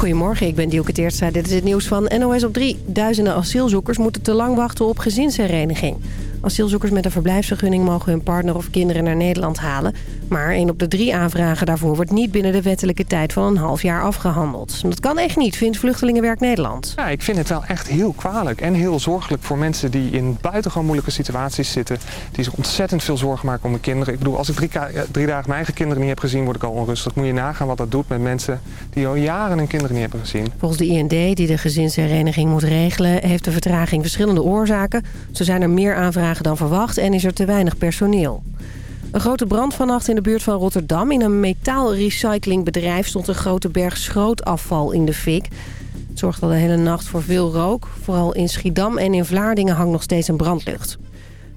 Goedemorgen, ik ben Dielke Teertstra. Dit is het nieuws van NOS op 3. Duizenden asielzoekers moeten te lang wachten op gezinshereniging. Asielzoekers met een verblijfsvergunning mogen hun partner of kinderen naar Nederland halen. Maar een op de drie aanvragen daarvoor wordt niet binnen de wettelijke tijd van een half jaar afgehandeld. Dat kan echt niet, vindt Vluchtelingenwerk Nederland. Ja, ik vind het wel echt heel kwalijk en heel zorgelijk voor mensen die in buitengewoon moeilijke situaties zitten. Die zich ontzettend veel zorgen maken om hun kinderen. Ik bedoel, als ik drie, drie dagen mijn eigen kinderen niet heb gezien, word ik al onrustig. Moet je nagaan wat dat doet met mensen die al jaren hun kinderen niet hebben gezien. Volgens de IND, die de gezinshereniging moet regelen, heeft de vertraging verschillende oorzaken. Zo zijn er meer aanvragen dan verwacht en is er te weinig personeel. Een grote brand vannacht in de buurt van Rotterdam. In een metaalrecyclingbedrijf stond een grote berg schrootafval in de fik. Het zorgde de hele nacht voor veel rook. Vooral in Schiedam en in Vlaardingen hangt nog steeds een brandlucht.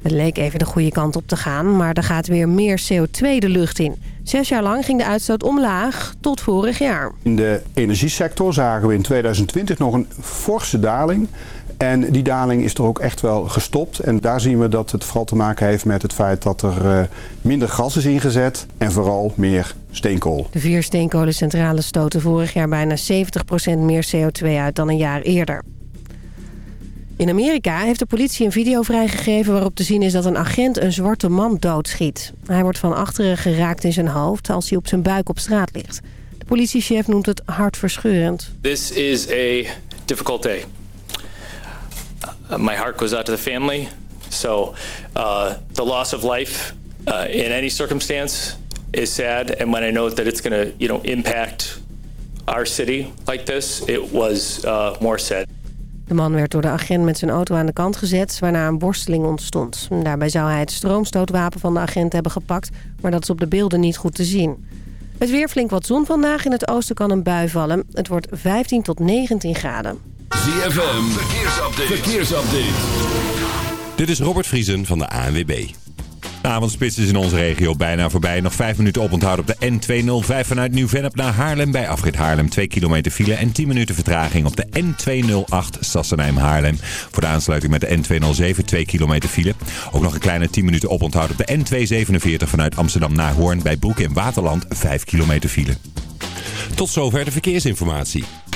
Het leek even de goede kant op te gaan, maar er gaat weer meer CO2 de lucht in. Zes jaar lang ging de uitstoot omlaag, tot vorig jaar. In de energiesector zagen we in 2020 nog een forse daling. En die daling is er ook echt wel gestopt. En daar zien we dat het vooral te maken heeft met het feit dat er uh, minder gas is ingezet. En vooral meer steenkool. De vier steenkolencentrales stoten vorig jaar bijna 70% meer CO2 uit dan een jaar eerder. In Amerika heeft de politie een video vrijgegeven waarop te zien is dat een agent een zwarte man doodschiet. Hij wordt van achteren geraakt in zijn hoofd als hij op zijn buik op straat ligt. De politiechef noemt het hartverscheurend. This is a difficult day. Uh, my heart goes out to the family. So uh, the loss of life uh, in any circumstance is sad. And when I know that it's going to, you know, impact our city like this, it was uh, more sad. De man werd door de agent met zijn auto aan de kant gezet, waarna een worsteling ontstond. Daarbij zou hij het stroomstootwapen van de agent hebben gepakt, maar dat is op de beelden niet goed te zien. Het weer flink wat zon vandaag. In het oosten kan een bui vallen. Het wordt 15 tot 19 graden. ZFM, verkeersupdate. verkeersupdate. Dit is Robert Vriesen van de ANWB. De avondspits is in onze regio bijna voorbij. Nog 5 minuten oponthoud op de N205 vanuit Nieuw-Vennep naar Haarlem. Bij afrit Haarlem 2 kilometer file en 10 minuten vertraging op de N208 Sassenheim-Haarlem. Voor de aansluiting met de N207 2 kilometer file. Ook nog een kleine 10 minuten oponthoud op de N247 vanuit Amsterdam naar Hoorn. Bij Broek in Waterland 5 kilometer file. Tot zover de verkeersinformatie.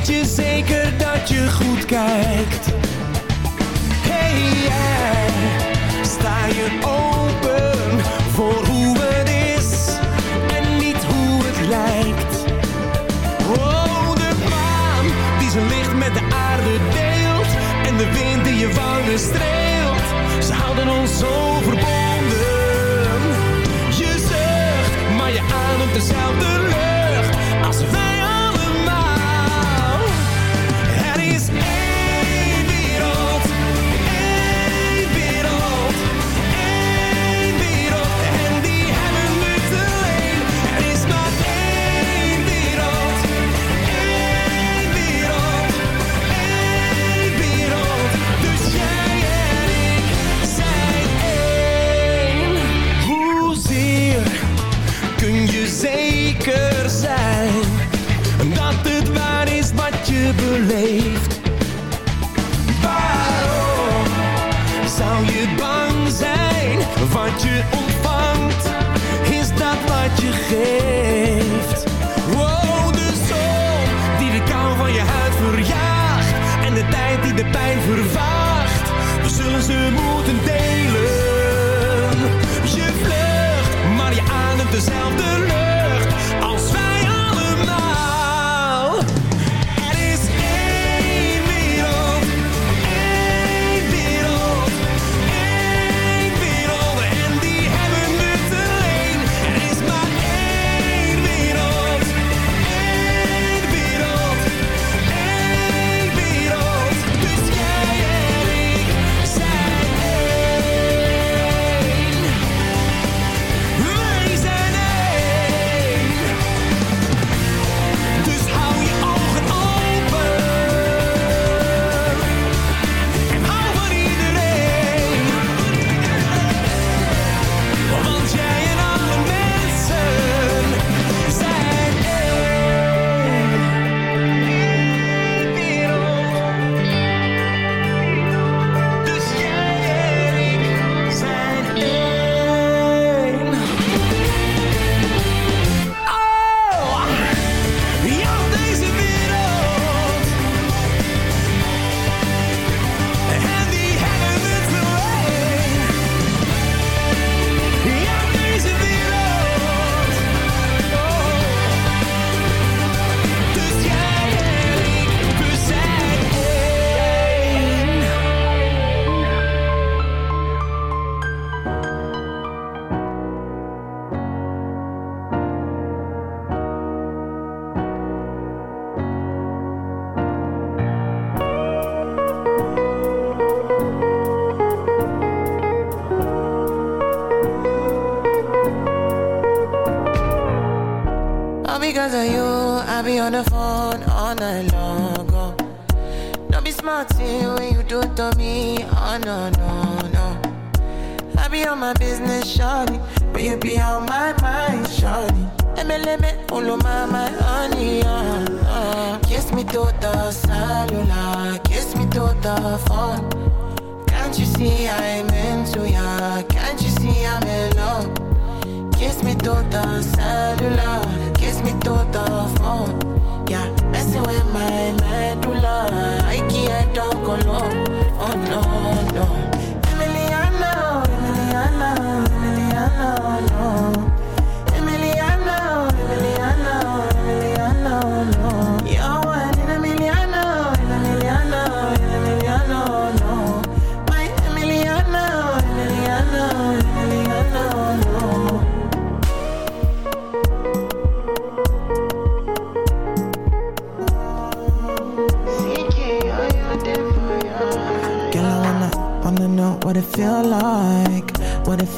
Weet je zeker dat je goed kijkt? Hey jij, sta je open voor hoe het is en niet hoe het lijkt? Oh, de maan die zijn licht met de aarde deelt en de wind die je wangen streelt. Ze houden ons zo verbonden. je ademt dezelfde lucht als wij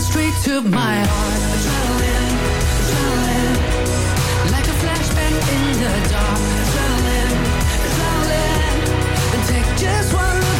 straight to my heart. Adrenaline, adrenaline. Like a flashback in the dark. Adrenaline, adrenaline. Take just one look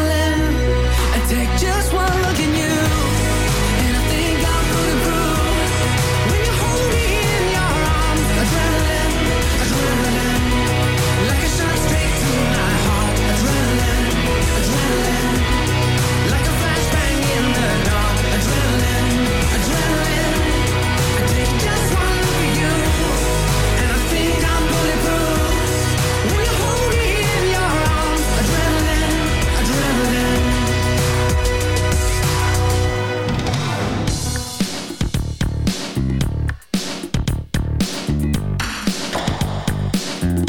It's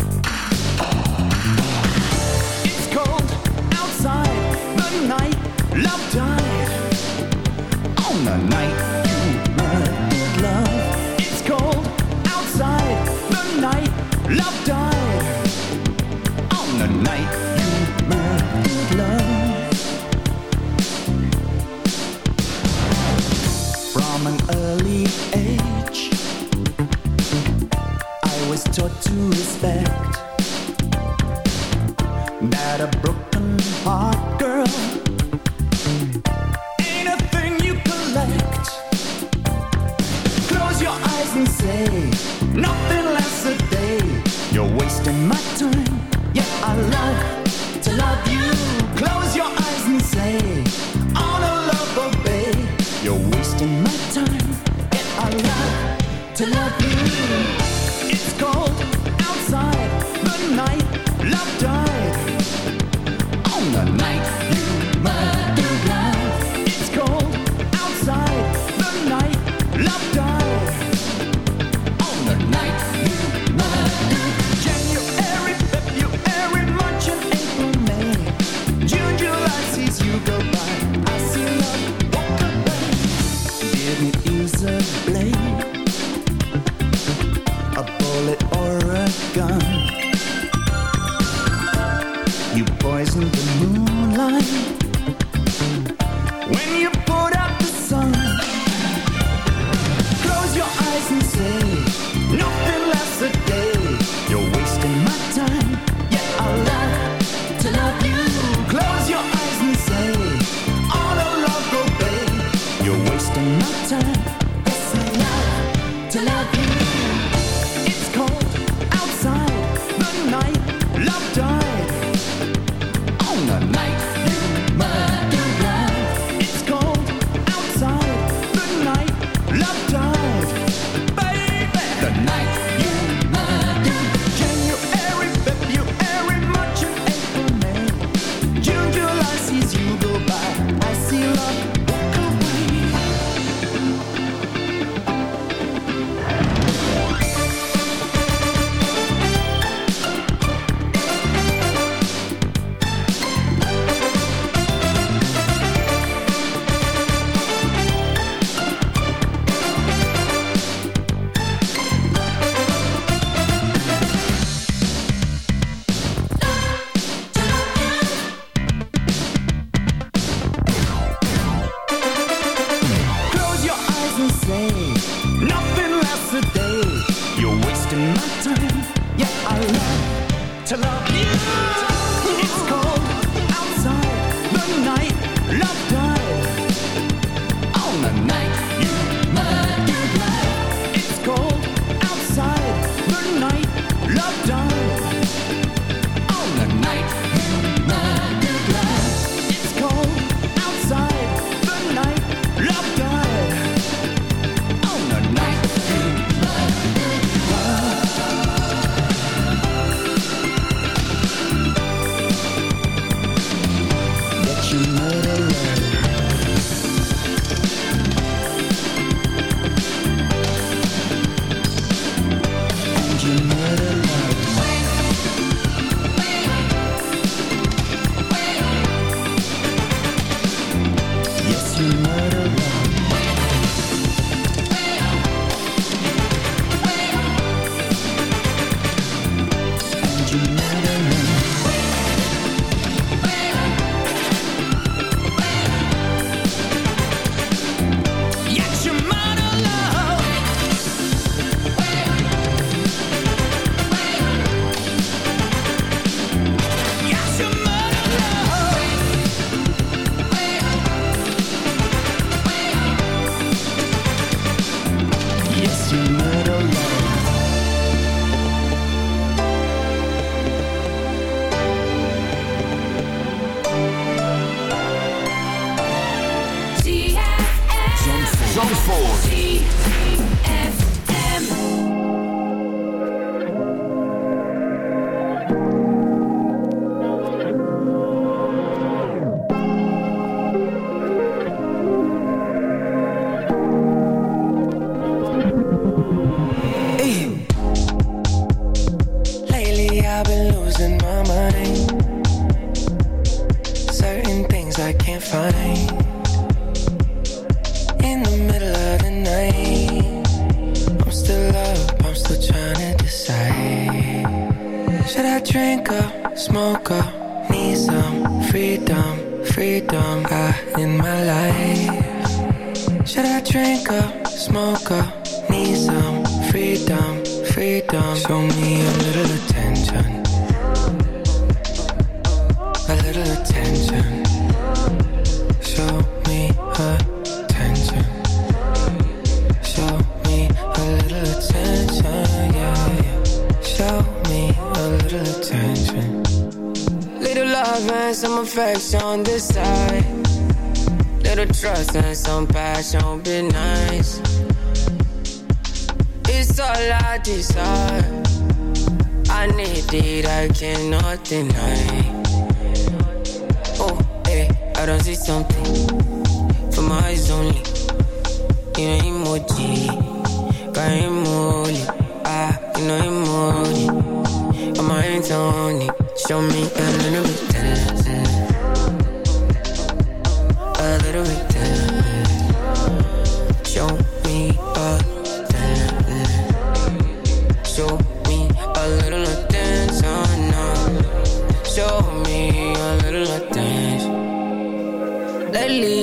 cold outside the night, love time. some affection, on this side. Little trust and some passion be nice. It's all I desire. I need it, I cannot deny. Oh, hey, I don't see something for my eyes only. You know emoji, got emoji, ah, you know emoji. On my hands only, show me a little bit.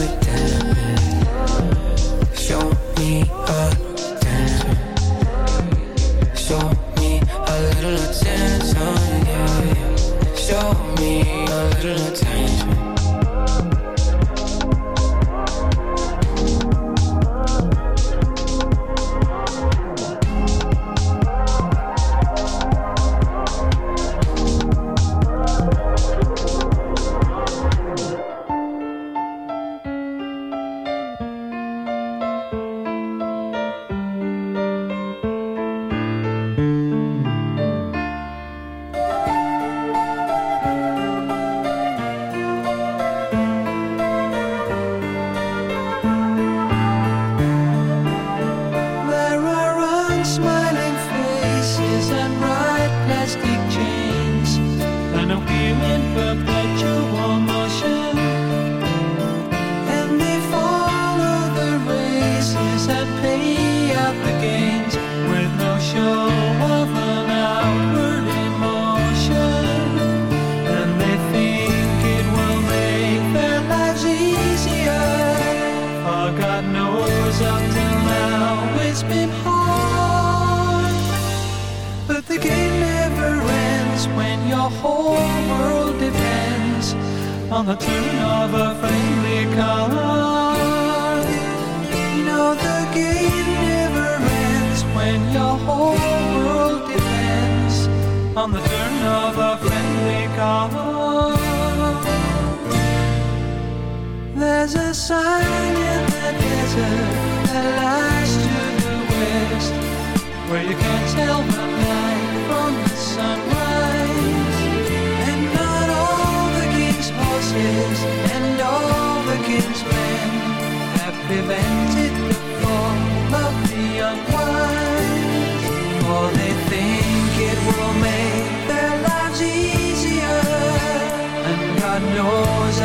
it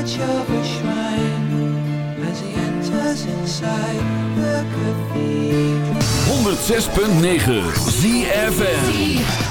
edge of a shrine as he enters inside the cathedral. 106.9 ZFM.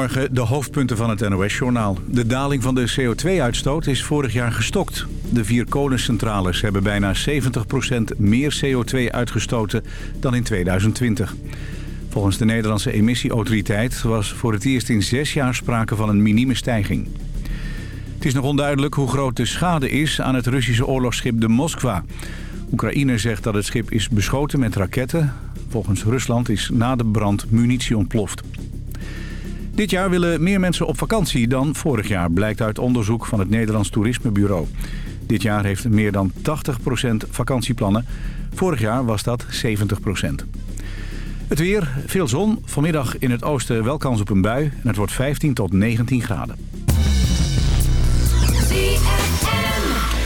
Goedemorgen, de hoofdpunten van het NOS-journaal. De daling van de CO2-uitstoot is vorig jaar gestokt. De vier kolencentrales hebben bijna 70% meer CO2 uitgestoten dan in 2020. Volgens de Nederlandse emissieautoriteit was voor het eerst in zes jaar sprake van een minieme stijging. Het is nog onduidelijk hoe groot de schade is aan het Russische oorlogsschip de Moskva. Oekraïne zegt dat het schip is beschoten met raketten. Volgens Rusland is na de brand munitie ontploft. Dit jaar willen meer mensen op vakantie dan vorig jaar, blijkt uit onderzoek van het Nederlands Toerismebureau. Dit jaar heeft meer dan 80% vakantieplannen. Vorig jaar was dat 70%. Het weer, veel zon. Vanmiddag in het oosten wel kans op een bui. En het wordt 15 tot 19 graden.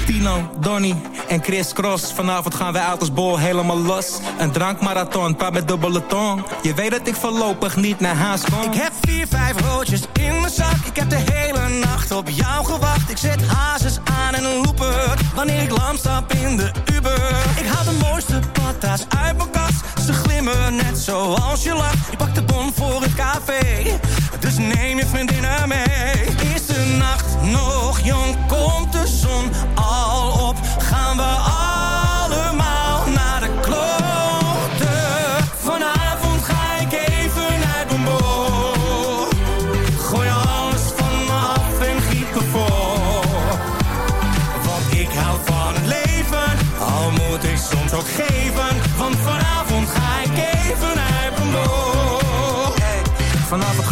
Tino, Donny en Chris Cross. Vanavond gaan wij uit als bol helemaal los. Een drankmarathon, praat met dubbele tong. Je weet dat ik voorlopig niet naar huis kom. Ik heb vier, vijf roodjes in mijn zak. Ik heb de hele nacht op jou gewacht. Ik zet hazes aan en een looper. Wanneer ik lam stap in de Uber. Ik haal de mooiste patas uit mijn kast. Ze net zoals je lacht. Ik pak de bon voor het café. Dus neem je vriendinnen mee. Is de nacht nog jong? Komt de zon al op? Gaan we allemaal naar de kloten? Vanavond ga ik even mijn boord. Gooi alles van me af en giet me voor. Want ik hou van het leven, al moet ik soms ook geven. Want Vanavond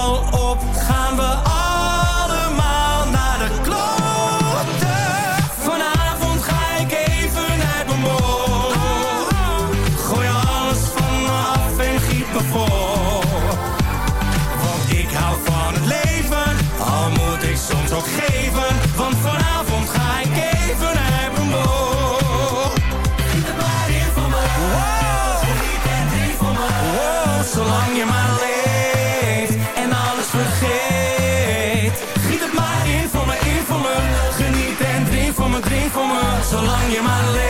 al op? Gaan we allemaal zolang je maar leeft.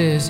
is